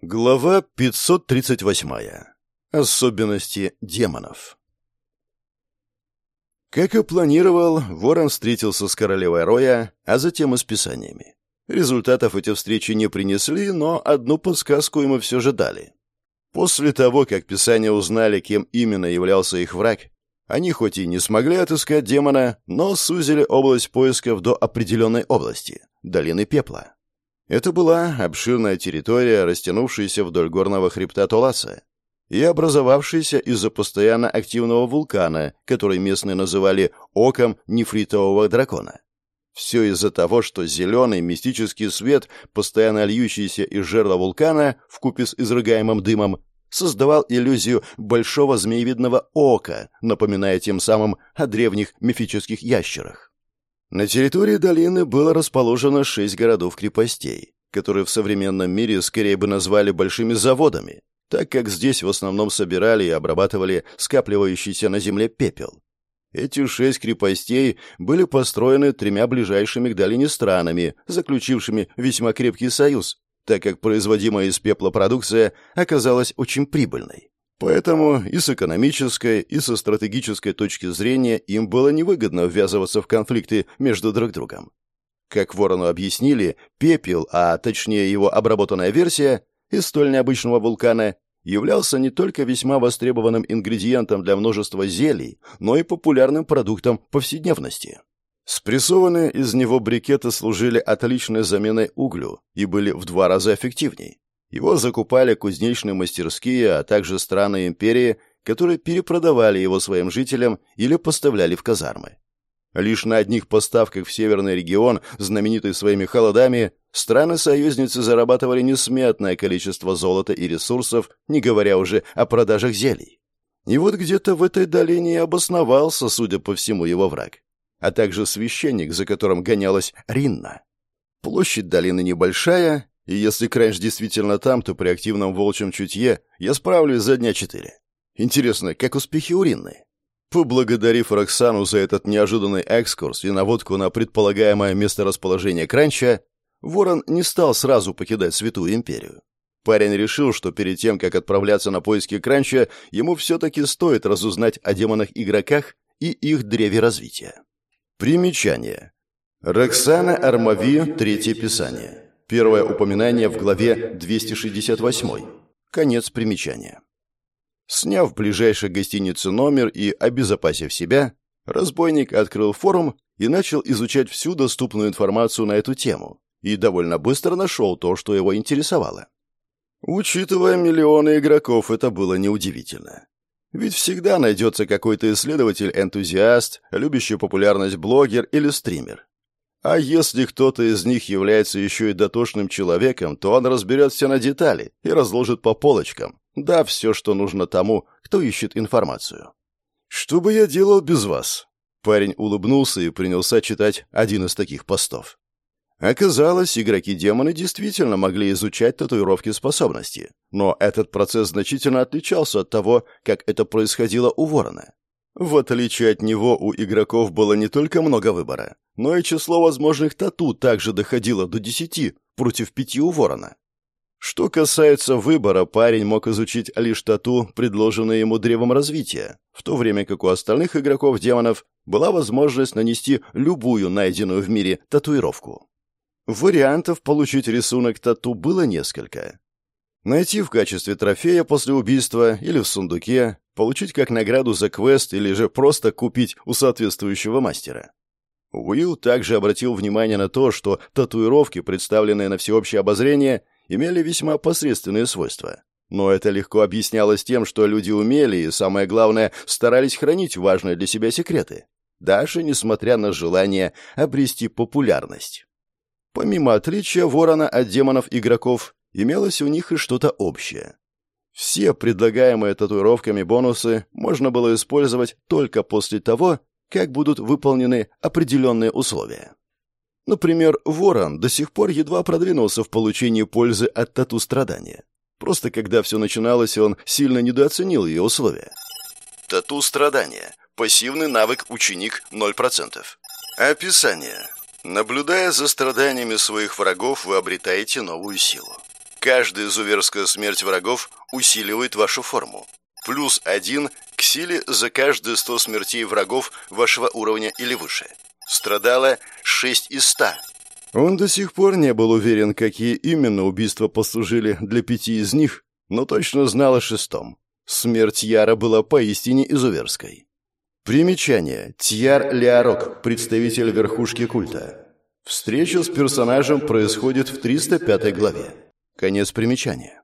Глава 538. Особенности демонов. Как и планировал, Ворон встретился с королевой Роя, а затем и с писаниями. Результатов эти встречи не принесли, но одну подсказку ему все же дали. После того, как писания узнали, кем именно являлся их враг, они хоть и не смогли отыскать демона, но сузили область поисков до определенной области — долины пепла. Это была обширная территория, растянувшаяся вдоль горного хребта Толаса и образовавшаяся из-за постоянно активного вулкана, который местные называли «оком нефритового дракона». Все из-за того, что зеленый мистический свет, постоянно льющийся из жерла вулкана вкупе с изрыгаемым дымом, создавал иллюзию большого змеевидного ока, напоминая тем самым о древних мифических ящерах. На территории долины было расположено шесть городов-крепостей, которые в современном мире скорее бы назвали большими заводами, так как здесь в основном собирали и обрабатывали скапливающийся на земле пепел. Эти шесть крепостей были построены тремя ближайшими к долине странами, заключившими весьма крепкий союз, так как производимая из пепла продукция оказалась очень прибыльной. Поэтому и с экономической, и со стратегической точки зрения им было невыгодно ввязываться в конфликты между друг другом. Как Ворону объяснили, пепел, а точнее его обработанная версия, из столь необычного вулкана, являлся не только весьма востребованным ингредиентом для множества зелий, но и популярным продуктом повседневности. Спрессованные из него брикеты служили отличной заменой углю и были в два раза эффективнее. Его закупали кузнечные мастерские, а также страны империи, которые перепродавали его своим жителям или поставляли в казармы. Лишь на одних поставках в северный регион, знаменитый своими холодами, страны-союзницы зарабатывали несметное количество золота и ресурсов, не говоря уже о продажах зелий. И вот где-то в этой долине и обосновался, судя по всему, его враг, а также священник, за которым гонялась Ринна. Площадь долины небольшая, и если Крэнш действительно там, то при активном волчьем чутье я справлюсь за дня четыре. Интересно, как успехи уринные? Поблагодарив Роксану за этот неожиданный экскурс и наводку на предполагаемое месторасположение Кранча, Ворон не стал сразу покидать Святую Империю. Парень решил, что перед тем, как отправляться на поиски Кранча, ему все-таки стоит разузнать о демонах-игроках и их древе развития. Примечание. Роксана Армави, Третье Писание. Первое упоминание в главе 268. Конец примечания. Сняв ближайшей гостинице номер и обезопасив себя, разбойник открыл форум и начал изучать всю доступную информацию на эту тему, и довольно быстро нашел то, что его интересовало. Учитывая миллионы игроков, это было неудивительно. Ведь всегда найдется какой-то исследователь-энтузиаст, любящий популярность блогер или стример. А если кто-то из них является еще и дотошным человеком, то он разберет все на детали и разложит по полочкам, да все, что нужно тому, кто ищет информацию. «Что бы я делал без вас?» Парень улыбнулся и принялся читать один из таких постов. Оказалось, игроки-демоны действительно могли изучать татуировки способности, но этот процесс значительно отличался от того, как это происходило у Ворона. В отличие от него, у игроков было не только много выбора, но и число возможных тату также доходило до десяти против пяти у ворона. Что касается выбора, парень мог изучить лишь тату, предложенные ему древом развития, в то время как у остальных игроков-демонов была возможность нанести любую найденную в мире татуировку. Вариантов получить рисунок тату было несколько. Найти в качестве трофея после убийства или в сундуке, получить как награду за квест или же просто купить у соответствующего мастера. Уилл также обратил внимание на то, что татуировки, представленные на всеобщее обозрение, имели весьма посредственные свойства. Но это легко объяснялось тем, что люди умели и, самое главное, старались хранить важные для себя секреты, даже несмотря на желание обрести популярность. Помимо отличия ворона от демонов-игроков, имелось у них и что-то общее. Все предлагаемые татуировками бонусы можно было использовать только после того, как будут выполнены определенные условия. Например, Ворон до сих пор едва продвинулся в получении пользы от тату-страдания. Просто когда все начиналось, он сильно недооценил ее условия. Тату-страдания. Пассивный навык ученик 0%. Описание. Наблюдая за страданиями своих врагов, вы обретаете новую силу. Каждая изуверская смерть врагов усиливает вашу форму. Плюс один к силе за каждые 100 смертей врагов вашего уровня или выше. Страдало 6 из 100. Он до сих пор не был уверен, какие именно убийства послужили для пяти из них, но точно знал о шестом. Смерть Яра была поистине изуверской. Примечание. Тьяр Леорок, представитель верхушки культа. Встреча с персонажем происходит в 305 главе. Конец примечания.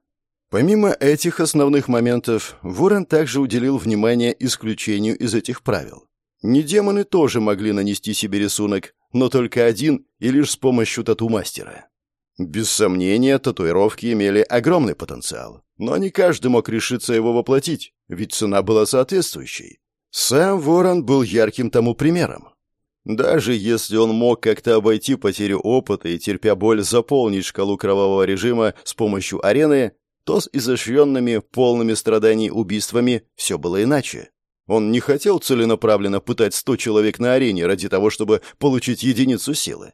Помимо этих основных моментов, Ворон также уделил внимание исключению из этих правил. Не демоны тоже могли нанести себе рисунок, но только один и лишь с помощью тату-мастера. Без сомнения, татуировки имели огромный потенциал, но не каждый мог решиться его воплотить, ведь цена была соответствующей. Сам Ворон был ярким тому примером. Даже если он мог как-то обойти потерю опыта и, терпя боль, заполнить шкалу кровавого режима с помощью арены, то с изощренными, полными страданий убийствами все было иначе. Он не хотел целенаправленно пытать сто человек на арене ради того, чтобы получить единицу силы.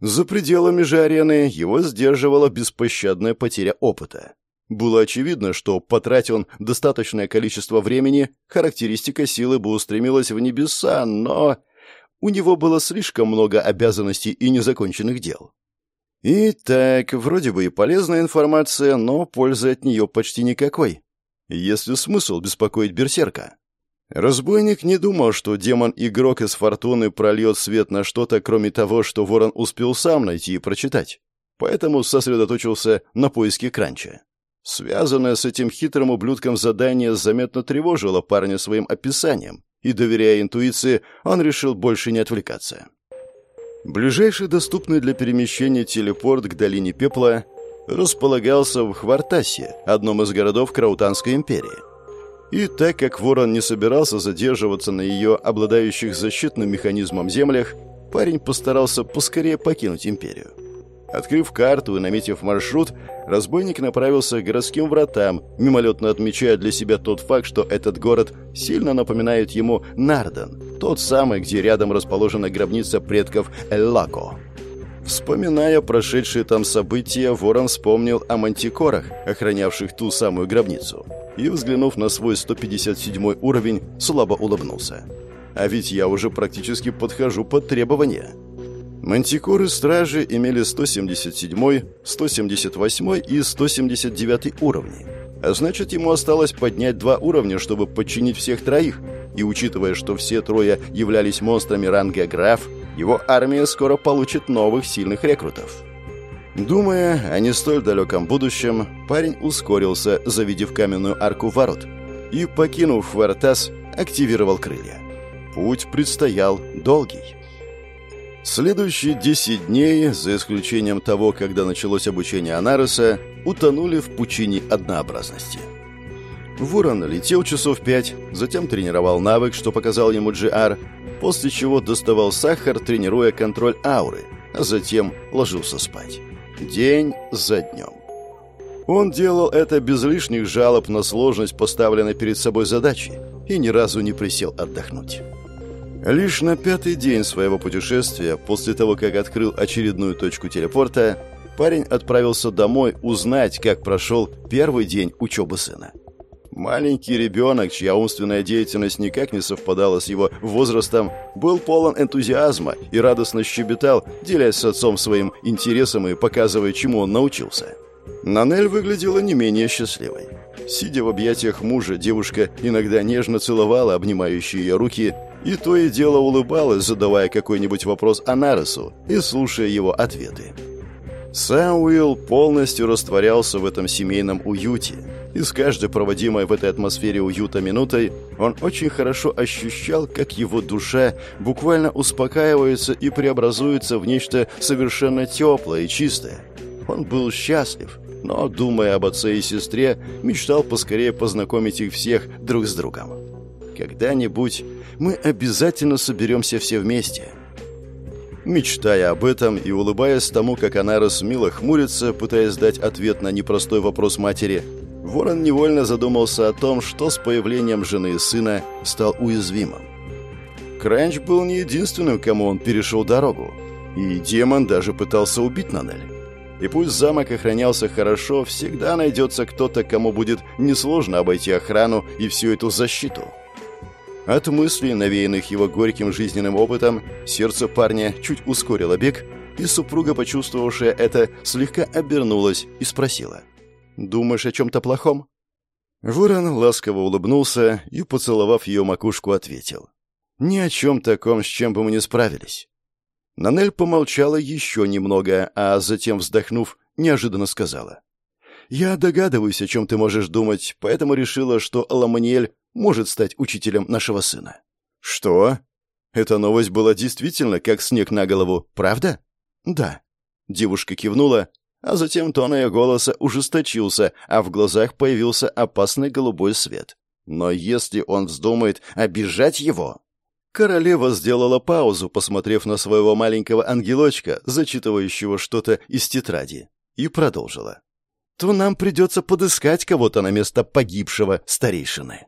За пределами же арены его сдерживала беспощадная потеря опыта. Было очевидно, что, потратил он достаточное количество времени, характеристика силы бы устремилась в небеса, но у него было слишком много обязанностей и незаконченных дел. И так, вроде бы и полезная информация, но пользы от нее почти никакой. Есть ли смысл беспокоить берсерка? Разбойник не думал, что демон-игрок из Фортуны прольет свет на что-то, кроме того, что Ворон успел сам найти и прочитать. Поэтому сосредоточился на поиске Кранча. Связанное с этим хитрым ублюдком задание заметно тревожило парня своим описанием, и, доверяя интуиции, он решил больше не отвлекаться. Ближайший доступный для перемещения телепорт к долине Пепла располагался в Хвартасе, одном из городов Краутанской империи. И так как Ворон не собирался задерживаться на ее обладающих защитным механизмом землях, парень постарался поскорее покинуть империю. Открыв карту и наметив маршрут, разбойник направился к городским вратам, мимолетно отмечая для себя тот факт, что этот город сильно напоминает ему Нарден, тот самый, где рядом расположена гробница предков Эллако. Вспоминая прошедшие там события, Ворон вспомнил о мантикорах, охранявших ту самую гробницу – и, взглянув на свой 157 уровень, слабо улыбнулся. А ведь я уже практически подхожу под требования. Мантикоры-стражи имели 177, 178 и 179 уровни. А значит, ему осталось поднять два уровня, чтобы подчинить всех троих. И учитывая, что все трое являлись монстрами ранга граф, его армия скоро получит новых сильных рекрутов. Думая о не столь далеком будущем, парень ускорился, завидев каменную арку ворот, и, покинув Вартас, активировал крылья. Путь предстоял долгий. Следующие 10 дней, за исключением того, когда началось обучение Анареса, утонули в пучине однообразности. Ворон летел часов пять, затем тренировал навык, что показал ему Джиар, после чего доставал сахар, тренируя контроль ауры, а затем ложился спать. День за днем. Он делал это без лишних жалоб на сложность поставленной перед собой задачи и ни разу не присел отдохнуть. Лишь на пятый день своего путешествия, после того, как открыл очередную точку телепорта, парень отправился домой узнать, как прошел первый день учебы сына. Маленький ребенок, чья умственная деятельность никак не совпадала с его возрастом, был полон энтузиазма и радостно щебетал, делясь с отцом своим интересом и показывая, чему он научился. Нанель выглядела не менее счастливой. Сидя в объятиях мужа, девушка иногда нежно целовала обнимающие ее руки и то и дело улыбалась, задавая какой-нибудь вопрос Анаресу и слушая его ответы. Сам Уилл полностью растворялся в этом семейном уюте, и с каждой проводимой в этой атмосфере уюта минутой он очень хорошо ощущал, как его душа буквально успокаивается и преобразуется в нечто совершенно теплое и чистое. Он был счастлив, но, думая об отце и сестре, мечтал поскорее познакомить их всех друг с другом. Когда-нибудь мы обязательно соберемся все вместе – Мечтая об этом и улыбаясь тому, как она мило хмурится, пытаясь дать ответ на непростой вопрос матери, Ворон невольно задумался о том, что с появлением жены и сына стал уязвимым. Кранч был не единственным, кому он перешел дорогу, и демон даже пытался убить Нанель. И пусть замок охранялся хорошо, всегда найдется кто-то, кому будет несложно обойти охрану и всю эту защиту. От мыслей, навеянных его горьким жизненным опытом, сердце парня чуть ускорило бег, и супруга, почувствовавшая это, слегка обернулась и спросила. «Думаешь о чем-то плохом?» Ворон ласково улыбнулся и, поцеловав ее макушку, ответил. «Ни о чем таком, с чем бы мы не справились». Нанель помолчала еще немного, а затем, вздохнув, неожиданно сказала. «Я догадываюсь, о чем ты можешь думать, поэтому решила, что Ламаниэль может стать учителем нашего сына». «Что?» Эта новость была действительно как снег на голову, правда? «Да». Девушка кивнула, а затем тон ее голоса ужесточился, а в глазах появился опасный голубой свет. Но если он вздумает обижать его... Королева сделала паузу, посмотрев на своего маленького ангелочка, зачитывающего что-то из тетради, и продолжила. «То нам придется подыскать кого-то на место погибшего старейшины».